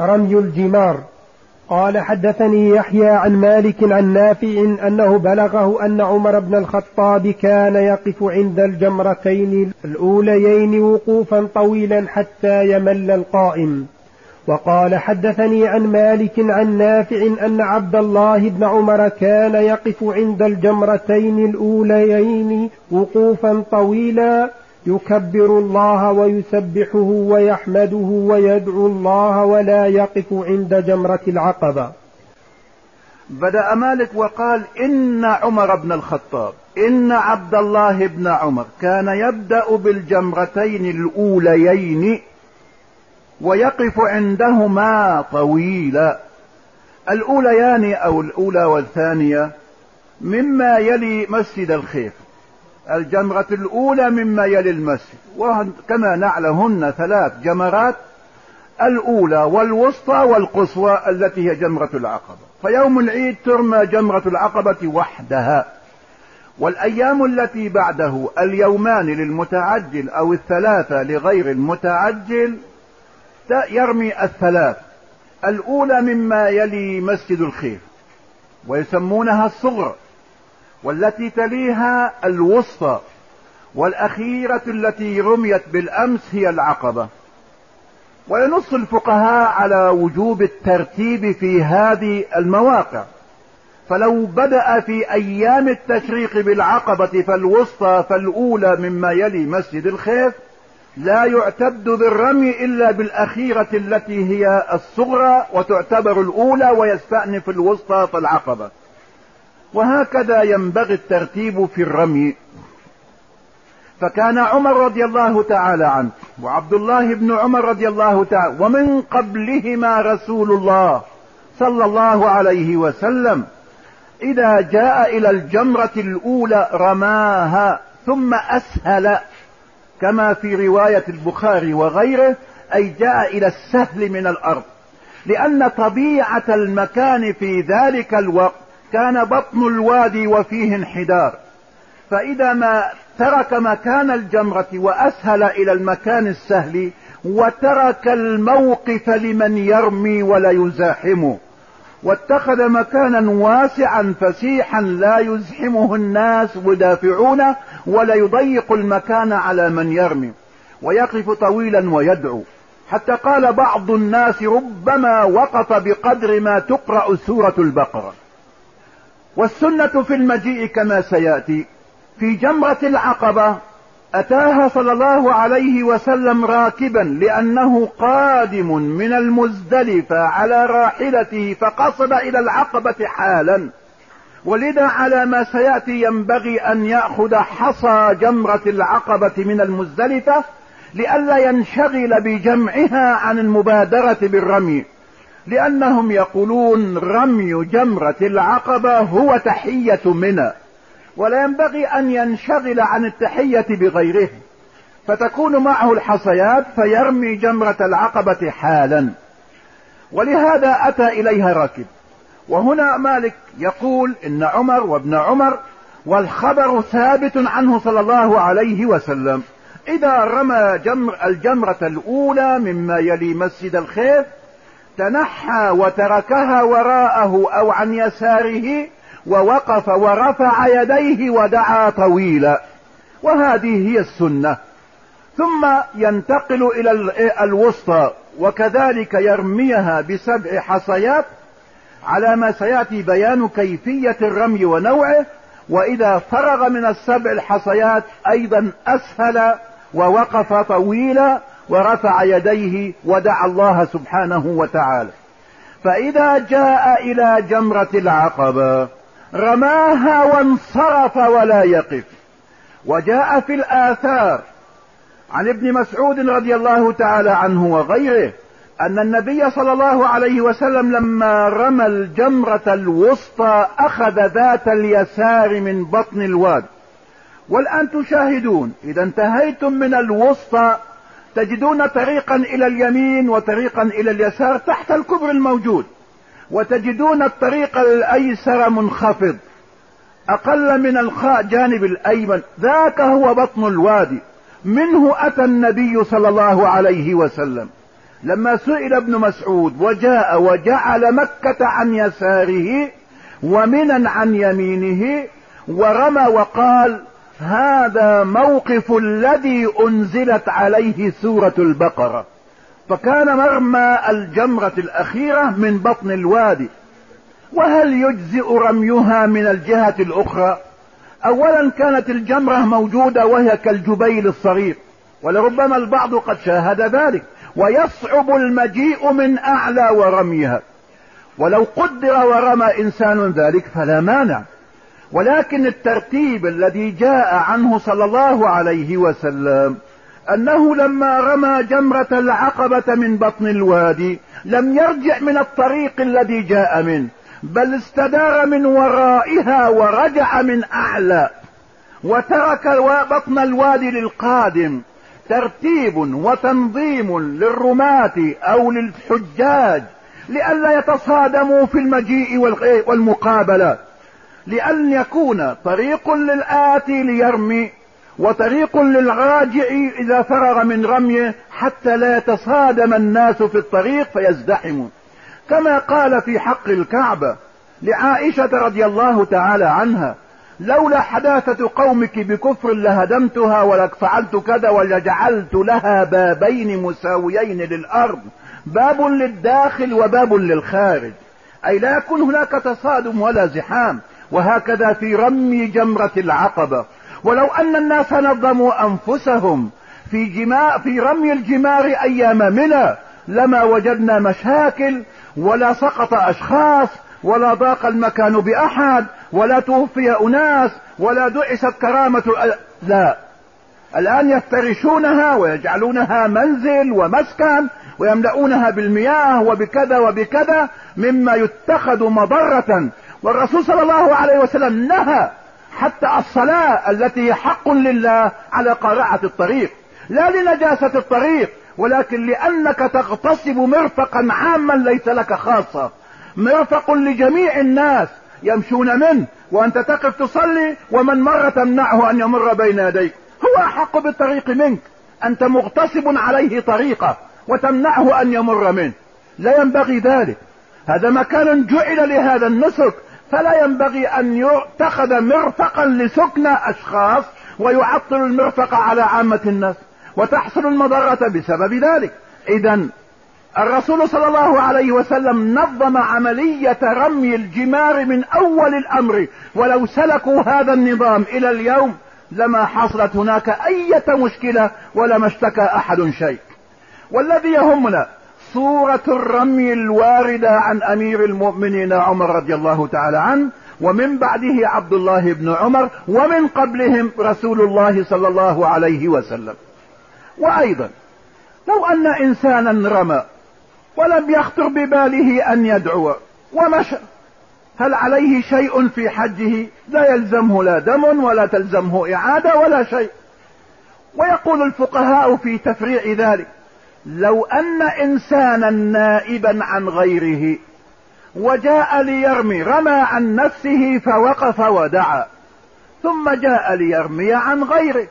رمي الجمار. قال حدثني يحيى عن مالك عن نافع أنه بلغه أن عمر بن الخطاب كان يقف عند الجمرتين الأوليين وقوفا طويلا حتى يمل القائم. وقال حدثني عن مالك عن نافع أن عبد الله بن عمر كان يقف عند الجمرتين الأوليين وقوفا طويلا يكبر الله ويسبحه ويحمده ويدعو الله ولا يقف عند جمرة العقبة. بدأ مالك وقال إن عمر بن الخطاب إن عبد الله بن عمر كان يبدأ بالجمرتين الأوليين ويقف عندهما طويلا. الأوليان أو الأولى والثانية مما يلي مسجد الخيف. الجمرة الأولى مما يلي المسجد. وكما نعلمهن ثلاث جمرات الأولى والوسطى والقصوى التي هي جمرة العقبة. فيوم العيد ترمى جمرة العقبة وحدها. والأيام التي بعده اليومان للمتعجل أو الثلاثة لغير المتعجل يرمي الثلاث. الأولى مما يلي مسجد الخير ويسمونها الصغرى. والتي تليها الوسطى والأخيرة التي رميت بالأمس هي العقبة. وينص الفقهاء على وجوب الترتيب في هذه المواقع. فلو بدأ في أيام التشريق بالعقبة فالوسطى فالأولى مما يلي مسجد الخيف لا يعتد بالرمي إلا بالأخيرة التي هي الصغرى وتعتبر الأولى ويستأنف الوسطى فالعقبة. وهكذا ينبغي الترتيب في الرمي. فكان عمر رضي الله تعالى عنه وعبد الله بن عمر رضي الله تعالى ومن قبلهما رسول الله صلى الله عليه وسلم. إذا جاء إلى الجمرة الأولى رماها ثم أسهل كما في رواية البخاري وغيره أي جاء إلى السهل من الأرض. لأن طبيعة المكان في ذلك الوقت كان بطن الوادي وفيه انحدار. فإذا ما ترك مكان الجمرة وأسهل إلى المكان السهل وترك الموقف لمن يرمي ولا يزاحمه واتخذ مكانا واسعا فسيحا لا يزحمه الناس مدافعونه ولا يضيق المكان على من يرمي. ويقف طويلا ويدعو. حتى قال بعض الناس ربما وقف بقدر ما تقرأ سورة البقرة. والسنة في المجيء كما سيأتي. في جمرة العقبة أتاها صلى الله عليه وسلم راكبا لأنه قادم من المزدلفة على راحلته فقصد إلى العقبة حالا. ولذا على ما سيأتي ينبغي أن يأخذ حصى جمرة العقبة من المزدلفة لئلا ينشغل بجمعها عن المبادرة بالرمي. لأنهم يقولون رمي جمرة العقبة هو تحية منى ولا ينبغي أن ينشغل عن التحية بغيره. فتكون معه الحصيات فيرمي جمرة العقبة حالا. ولهذا أتى إليها راكب. وهنا مالك يقول إن عمر وابن عمر والخبر ثابت عنه صلى الله عليه وسلم. إذا رمى جمر الجمرة الأولى مما يلي مسجد الخيف تنحى وتركها وراءه أو عن يساره ووقف ورفع يديه ودعا طويلا. وهذه هي السنة. ثم ينتقل إلى الوسطى وكذلك يرميها بسبع حصيات على ما سيأتي بيان كيفية الرمي ونوعه. وإذا فرغ من السبع الحصيات أيضا أسهل ووقف طويلا ورفع يديه ودعا الله سبحانه وتعالى. فإذا جاء إلى جمرة العقبة رماها وانصرف ولا يقف. وجاء في الآثار عن ابن مسعود رضي الله تعالى عنه وغيره أن النبي صلى الله عليه وسلم لما رمى الجمرة الوسطى أخذ ذات اليسار من بطن الواد. والآن تشاهدون إذا انتهيتم من الوسطى تجدون طريقا إلى اليمين وطريقا إلى اليسار تحت الكبر الموجود وتجدون الطريق الأيسر منخفض أقل من الخاء جانب الأيمن. ذاك هو بطن الوادي. منه أتى النبي صلى الله عليه وسلم. لما سئل ابن مسعود وجاء وجعل مكة عن يساره ومنا عن يمينه ورمى وقال هذا موقف الذي أنزلت عليه سورة البقرة. فكان مرمى الجمرة الأخيرة من بطن الوادي. وهل يجزئ رميها من الجهة الأخرى؟ اولا كانت الجمرة موجودة وهي كالجبيل الصغير. ولربما البعض قد شاهد ذلك. ويصعب المجيء من أعلى ورميها. ولو قدر ورمى إنسان ذلك فلا مانع. ولكن الترتيب الذي جاء عنه صلى الله عليه وسلم أنه لما رمى جمرة العقبة من بطن الوادي لم يرجع من الطريق الذي جاء منه بل استدار من ورائها ورجع من أعلى وترك بطن الوادي للقادم. ترتيب وتنظيم للرماة أو للحجاج لئلا يتصادموا في المجيء والمقابلة. لأن يكون طريق للآتي ليرمي وطريق للراجع إذا فرغ من رميه حتى لا يتصادم الناس في الطريق فيزدحموا كما قال في حق الكعبة لعائشة رضي الله تعالى عنها لولا حداثة قومك بكفر لهدمتها ولك فعلت كذا ولجعلت لها بابين مساويين للأرض باب للداخل وباب للخارج. أي لا يكون هناك تصادم ولا زحام. وهكذا في رمي جمرة العقبة. ولو أن الناس نظموا أنفسهم في, جماع في رمي الجمار أيام منى لما وجدنا مشاكل ولا سقط أشخاص ولا ضاق المكان بأحد ولا توفي أناس ولا دعست كرامة لا. الآن يفترشونها ويجعلونها منزل ومسكن ويملؤونها بالمياه وبكذا وبكذا مما يتخذ مضرة والرسول صلى الله عليه وسلم نهى حتى الصلاة التي حق لله على قارعة الطريق. لا لنجاسة الطريق ولكن لأنك تغتصب مرفقا عاما ليس لك خاصة. مرفق لجميع الناس يمشون منه وأنت تقف تصلي ومن مر تمنعه أن يمر بين يديك. هو أحق بالطريق منك. أنت مغتصب عليه طريقة وتمنعه أن يمر منه. لا ينبغي ذلك. هذا مكان جعل لهذا النسك فلا ينبغي أن يتخذ مرفقا لسكن أشخاص ويعطل المرفق على عامة الناس وتحصل المضرة بسبب ذلك. اذا الرسول صلى الله عليه وسلم نظم عملية رمي الجمار من أول الأمر ولو سلكوا هذا النظام إلى اليوم لما حصلت هناك اية مشكلة ولما اشتكى أحد شيء. والذي يهمنا صورة الرمي الواردة عن أمير المؤمنين عمر رضي الله تعالى عنه ومن بعده عبد الله بن عمر ومن قبلهم رسول الله صلى الله عليه وسلم. وأيضا لو أن إنسانا رمى ولم يخطر بباله أن يدعو ومشى هل عليه شيء في حجه؟ لا يلزمه لا دم ولا تلزمه إعادة ولا شيء. ويقول الفقهاء في تفريع ذلك لو أن إنسانا نائبا عن غيره وجاء ليرمي رمى عن نفسه فوقف ودعا. ثم جاء ليرمي عن غيره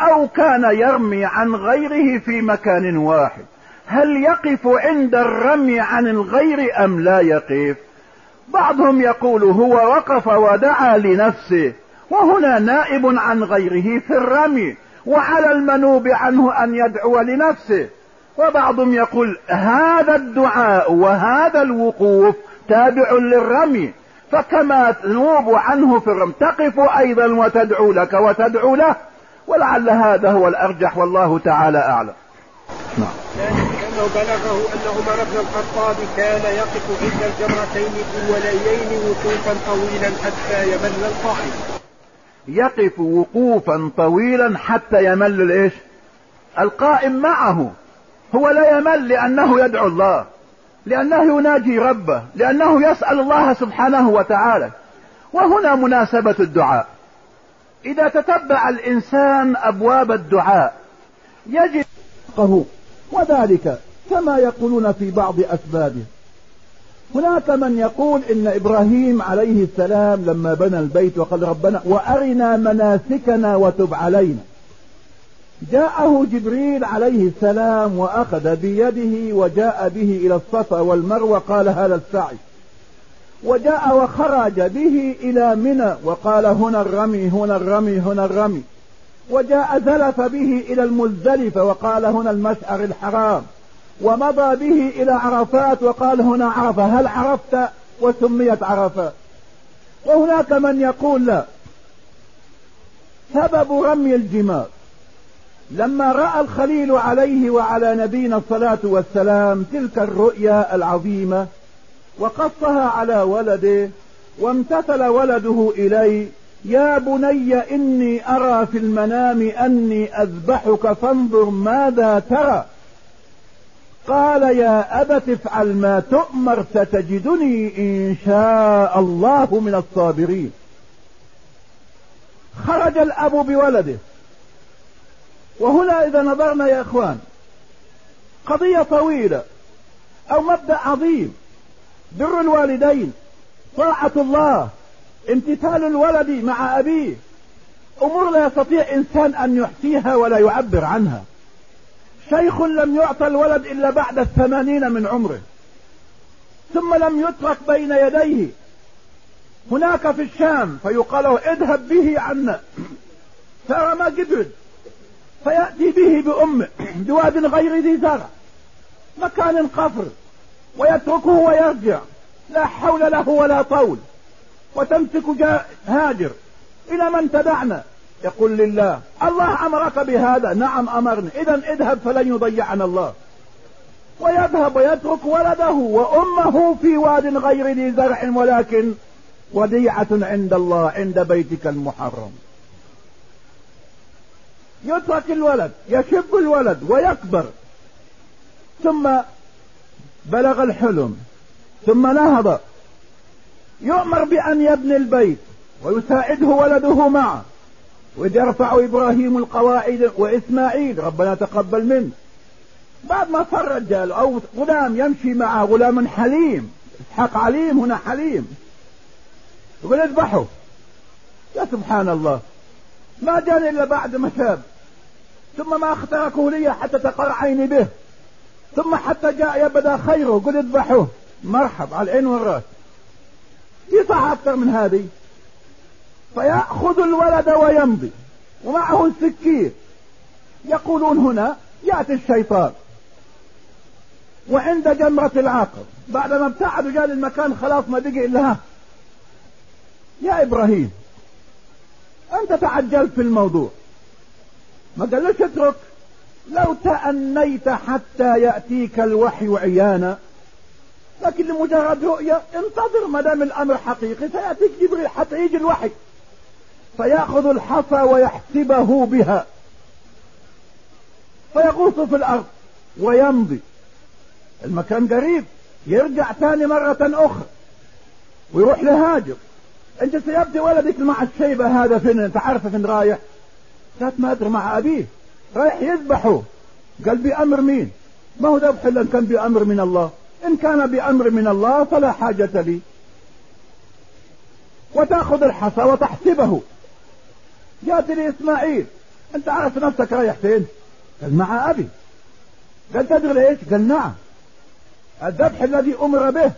أو كان يرمي عن غيره في مكان واحد. هل يقف عند الرمي عن الغير أم لا يقف؟ بعضهم يقول هو وقف ودعا لنفسه وهنا نائب عن غيره في الرمي وعلى المنوب عنه أن يدعو لنفسه. وبعضهم يقول هذا الدعاء وهذا الوقوف تابع للرمي فكما تنوب عنه في الرمي تقف أيضا وتدعو لك وتدعو له ولعل هذا هو الأرجح والله تعالى أعلم. نعم. لأنه بلغه أن عمر بن الخطاب كان يقف عند الجمرتين الأوليين وقوفا طويلا حتى يمل القائم. يقف وقوفا طويلا حتى يمل الإيش؟ القائم معه. هو لا يمل لأنه يدعو الله لأنه يناجي ربه لأنه يسأل الله سبحانه وتعالى. وهنا مناسبة الدعاء. إذا تتبع الإنسان أبواب الدعاء يجد وذلك كما يقولون في بعض أسبابه. هناك من يقول إن إبراهيم عليه السلام لما بنى البيت وقال ربنا وأرنا مناسكنا وتب علينا. جاءه جبريل عليه السلام وأخذ بيده وجاء به إلى الصفا والمروة قال هذا السعي. وجاء وخرج به إلى منى وقال هنا الرمي هنا الرمي هنا الرمي. وجاء زلف به إلى المزدلفة وقال هنا المشعر الحرام. ومضى به إلى عرفات وقال هنا عرفة هل عرفت؟ وسميت عرفات وهناك من يقول لا. سبب رمي الجمار. لما رأى الخليل عليه وعلى نبينا الصلاة والسلام تلك الرؤيا العظيمة وقصها على ولده وامتثل ولده إليه يا بني إني أرى في المنام أني أذبحك فانظر ماذا ترى. قال يا أبت افعل ما تؤمر ستجدني إن شاء الله من الصابرين. خرج الأب بولده وهنا إذا نظرنا يا إخوان قضية طويلة أو مبدأ عظيم. بر الوالدين طاعة الله امتثال الولد مع أبيه. أمور لا يستطيع إنسان أن يحصيها ولا يعبر عنها. شيخ لم يعطى الولد إلا بعد الثمانين من عمره. ثم لم يترك بين يديه. هناك في الشام فيقال له اذهب به عنا. ترى ما قدرد فيأتي به بأمه بواد غير ذي زرع مكان قفر ويتركه ويرجع لا حول له ولا طول وتمسك هاجر. إلى من تدعنا؟ يقول لله الله أمرك بهذا. نعم أمرني. إذا اذهب فلن يضيعنا الله. ويذهب ويترك ولده وأمه في واد غير ذي زرع ولكن وديعة عند الله عند بيتك المحرم. يترك الولد يشب الولد ويكبر. ثم بلغ الحلم ثم نهض. يؤمر بأن يبني البيت ويساعده ولده معه. وإذ يرفع إبراهيم القواعد وإسماعيل ربنا تقبل منه. بعد ما صار رجال أو غلام يمشي معه غلام حليم. إسحاق عليم هنا حليم. يقول اذبحه. يا سبحان الله. ما جاني إلا بعد ما شاب. ثم ما اختركه لي حتى تقر عيني به. ثم حتى جاء يبدا خيره قل اذبحوه. مرحب على العين والرأس. في أكثر من هذه؟ فيأخذ الولد ويمضي. ومعه السكين يقولون هنا يأتي الشيطان. وعند جمرة العقب بعدما ابتعدوا جاء المكان خلاص ما بقي إلا يا إبراهيم. أنت تعجلت في الموضوع. ما قالوش اترك. لو تأنيت حتى يأتيك الوحي عيانا لكن لمجرد رؤية انتظر ما دام الأمر حقيقي سيأتيك جبريل حتى يجي الوحي. فيأخذ الحصى ويحسبه بها. فيغوص في الأرض ويمضي. المكان قريب يرجع ثاني مرة أخرى. ويروح لهاجر. أنت سيبدي ولدك مع الشيبة هذا فين؟ انت عارفه فين رايح؟ ذات ما ادري مع أبيه. رايح يذبحه. قال بأمر مين؟ ما هو ذبح إلا كان بأمر من الله. إن كان بأمر من الله فلا حاجة لي. وتأخذ الحصى وتحسبه. جاءت لي إسماعيل. أنت عارف نفسك رايح فين؟ قال مع أبي. قال تدري ليش قال نعم. الذبح الذي أمر به.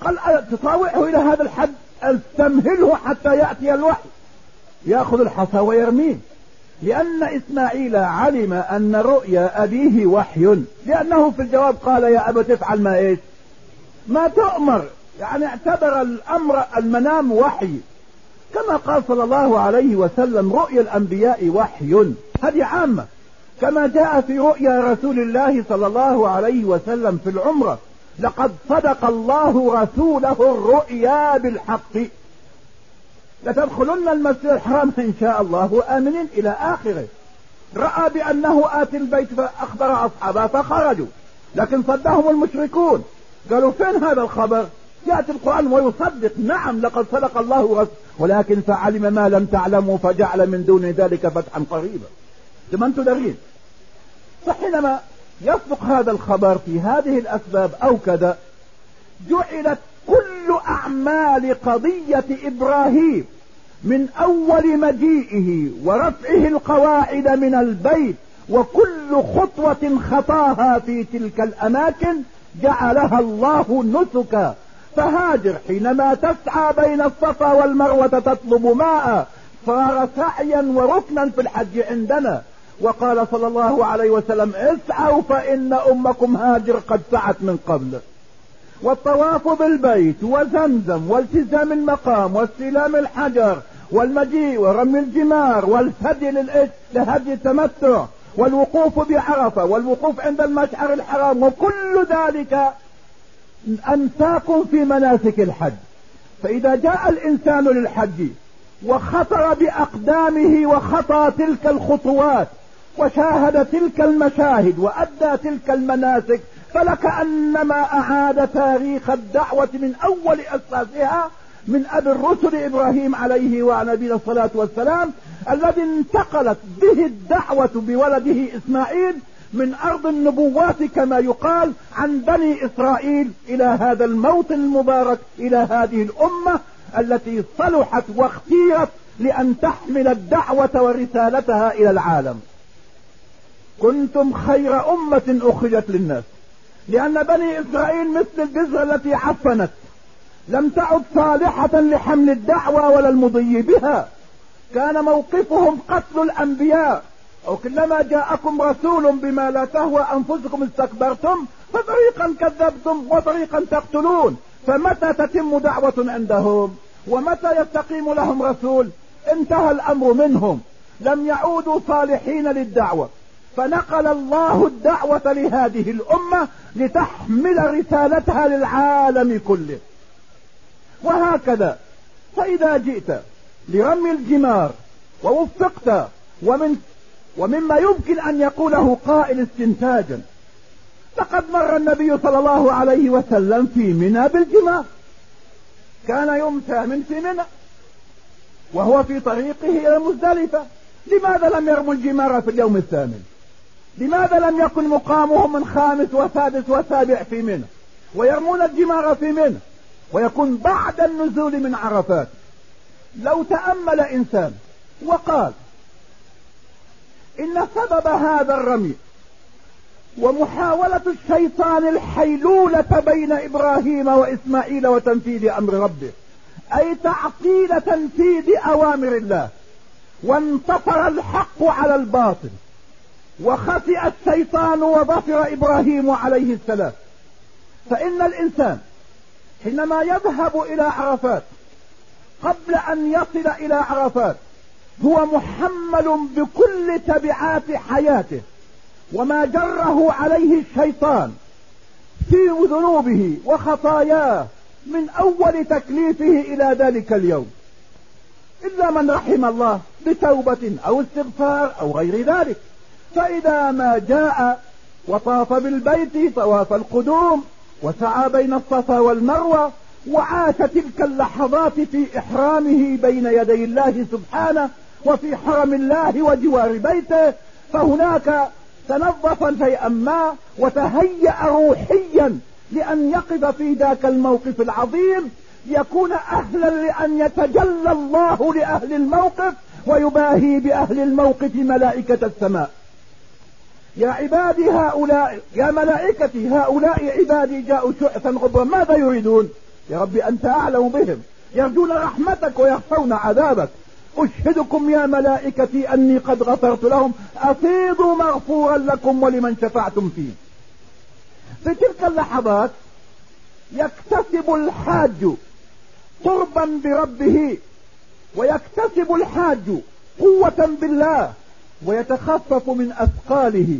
قال تطاوعه إلى هذا الحد. استمهله حتى يأتي الوحي. يأخذ الحصى ويرميه. لأن إسماعيل علم أن رؤيا أبيه وحي. لأنه في الجواب قال يا أبا تفعل ما إيش؟ ما تؤمر. يعني اعتبر الأمر المنام وحي. كما قال صلى الله عليه وسلم رؤيا الأنبياء وحي. هذه عامة. كما جاء في رؤيا رسول الله صلى الله عليه وسلم في العمرة لقد صدق الله رسوله الرؤيا بالحق. لتدخلن المسجد الحرام إن شاء الله آمنين إلى آخره. رأى بأنه آتي البيت فأخبر أصحابه فخرجوا. لكن صدهم المشركون. قالوا فين هذا الخبر؟ ياتي القرآن ويصدق. نعم لقد صدق الله رسول ولكن فعلم ما لم تعلموا فجعل من دون ذلك فتحا قريبا. ثم أنتم دارين فحينما يصدق هذا الخبر في هذه الأسباب أو كذا. جعلت كل أعمال قضية إبراهيم. من أول مجيئه ورفعه القواعد من البيت وكل خطوة خطاها في تلك الأماكن جعلها الله نسكا. فهاجر حينما تسعى بين الصفا والمروة تطلب ماء صار سعيا وركنا في الحج عندنا. وقال صلى الله عليه وسلم اسعوا فإن أمكم هاجر قد سعت من قبل. والطواف بالبيت وزمزم والتزام المقام واستلام الحجر والمجيء ورمي الجمار والهدي لهدي التمتع والوقوف بعرفة والوقوف عند المشعر الحرام وكل ذلك أنساكم في مناسك الحج. فإذا جاء الإنسان للحج وخطر بأقدامه وخطى تلك الخطوات وشاهد تلك المشاهد وأدى تلك المناسك فلكأنما أعاد تاريخ الدعوة من أول أساسها من أبي الرسل إبراهيم عليه وعلى نبينا الصلاة والسلام الذي انتقلت به الدعوة بولده إسماعيل من أرض النبوات كما يقال عن بني إسرائيل إلى هذا الموطن المبارك إلى هذه الأمة التي صلحت واختيرت لأن تحمل الدعوة ورسالتها إلى العالم. كنتم خير أمة أخرجت للناس لأن بني إسرائيل مثل البذرة التي عفنت لم تعد صالحة لحمل الدعوة ولا المضي بها. كان موقفهم قتل الأنبياء. أو كلما جاءكم رسول بما لا تهوى أنفسكم استكبرتم فطريقا كذبتم وطريقا تقتلون. فمتى تتم دعوة عندهم؟ ومتى يستقيم لهم رسول؟ انتهى الأمر منهم. لم يعودوا صالحين للدعوة. فنقل الله الدعوة لهذه الأمة لتحمل رسالتها للعالم كله. وهكذا. فإذا جئت لرمي الجمار ووفقت ومن ومما يمكن أن يقوله قائل استنتاجا لقد مر النبي صلى الله عليه وسلم في منى بالجمار. كان يوم ثامن في منى وهو في طريقه إلى مزدلفة. لماذا لم يرموا الجمار في اليوم الثامن؟ لماذا لم يكن مقامهم من خامس وسادس وسابع في منى ويرمون الجمار في منى؟ ويكون بعد النزول من عرفات. لو تأمل إنسان وقال إن سبب هذا الرمي ومحاولة الشيطان الحيلولة بين إبراهيم وإسماعيل وتنفيذ أمر ربه أي تعطيل تنفيذ أوامر الله وانتصر الحق على الباطل وخطئ الشيطان وظفر إبراهيم عليه السلام فإن الإنسان حينما يذهب إلى عرفات. قبل أن يصل إلى عرفات. هو محمل بكل تبعات حياته. وما جره عليه الشيطان. في ذنوبه وخطاياه من أول تكليفه إلى ذلك اليوم. إلا من رحم الله بتوبة أو استغفار أو غير ذلك. فإذا ما جاء وطاف بالبيت طواف القدوم وسعى بين الصفا والمروة وعاش تلك اللحظات في إحرامه بين يدي الله سبحانه وفي حرم الله وجوار بيته فهناك تنظف شيئا ما وتهيأ روحيا لأن يقف في ذاك الموقف العظيم يكون أهلا لأن يتجلى الله لأهل الموقف ويباهي بأهل الموقف ملائكة السماء. يا عبادي هؤلاء يا ملائكتي هؤلاء عبادي جاءوا شعثا غبرا ماذا يريدون؟ يا رب أنت أعلم بهم يرجون رحمتك ويخشون عذابك. أشهدكم يا ملائكتي أني قد غفرت لهم أفيضوا مغفورا لكم ولمن شفعتم فيه. في تلك اللحظات يكتسب الحاج قربا بربه ويكتسب الحاج قوة بالله. ويتخفف من أثقاله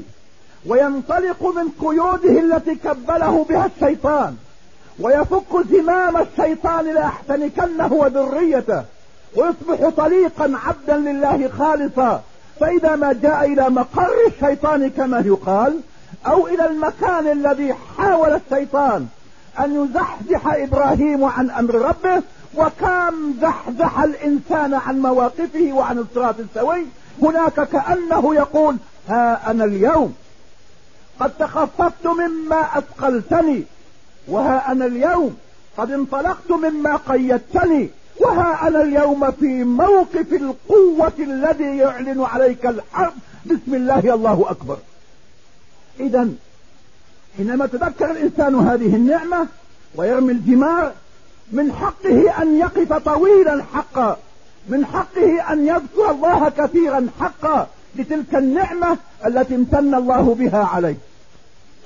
وينطلق من قيوده التي كبله بها الشيطان ويفك زمام الشيطان ليحتنكنه وذريته ويصبح طليقا عبدا لله خالصا. فإذا ما جاء إلى مقر الشيطان كما يقال أو إلى المكان الذي حاول الشيطان أن يزحزح إبراهيم عن أمر ربه وكم زحزح الإنسان عن مواقفه وعن الصراط السوي هناك كأنه يقول ها أنا اليوم قد تخففت مما أثقلتني وها أنا اليوم قد انطلقت مما قيدتني وها أنا اليوم في موقف القوة الذي يعلن عليك الحرب. بسم الله الله أكبر. إذا حينما تذكر الإنسان هذه النعمة ويرمي الجمار من حقه أن يقف طويلا حقا من حقه أن يذكر الله كثيرا حقا لتلك النعمة التي امتن الله بها عليه.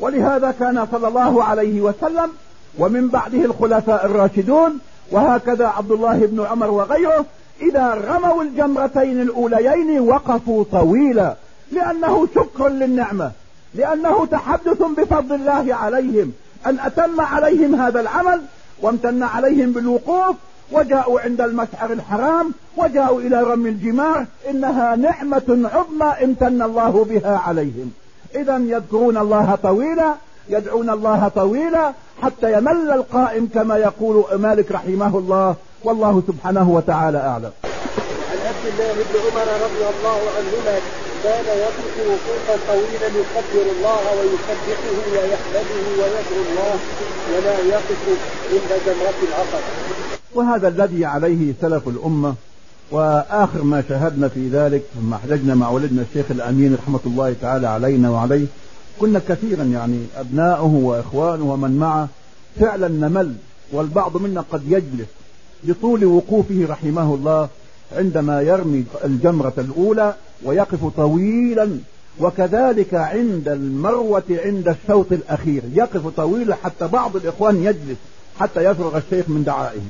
ولهذا كان صلى الله عليه وسلم ومن بعده الخلفاء الراشدون وهكذا عبد الله بن عمر وغيره إذا رموا الجمرتين الأوليين وقفوا طويلا لأنه شكر للنعمة لأنه تحدث بفضل الله عليهم أن أتم عليهم هذا العمل وامتن عليهم بالوقوف وجاءوا عند المشعر الحرام وجاءوا إلى رمي الجمار إنها نعمة عظمى امتن الله بها عليهم. إذا يذكرون الله طويلا يدعون الله طويلا حتى يمل القائم كما يقول مالك رحمه الله. والله سبحانه وتعالى أعلم. عن عبد الله بن عمر رضي الله عنهما كان يقف وقوفا طويلا يكبر الله ويسبحه ويحمده ويدعو الله ولا يقف عند جمرة العقبة. وهذا الذي عليه سلف الأمة وآخر ما شاهدنا في ذلك ثم احتجنا مع ولدنا الشيخ الأمين رحمة الله تعالى علينا وعليه كنا كثيرا يعني أبناؤه وإخوانه ومن معه فعلا نمل والبعض منا قد يجلس بطول وقوفه رحمه الله عندما يرمي الجمرة الأولى ويقف طويلا وكذلك عند المروة عند الشوط الأخير يقف طويلا حتى بعض الإخوان يجلس حتى يفرغ الشيخ من دعائه.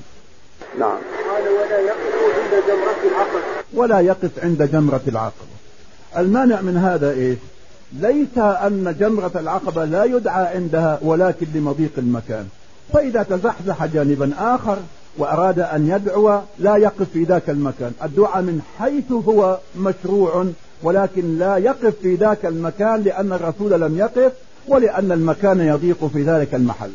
نعم. قال ولا يقف عند جمرة العقبة ولا يقف عند جمرة العقبة المانع من هذا إيش ليس أن جمرة العقبة لا يدعى عندها ولكن لمضيق المكان. فإذا تزحزح جانبا آخر وأراد أن يدعو لا يقف في ذاك المكان. الدعاء من حيث هو مشروع ولكن لا يقف في ذاك المكان لأن الرسول لم يقف ولأن المكان يضيق في ذلك المحل.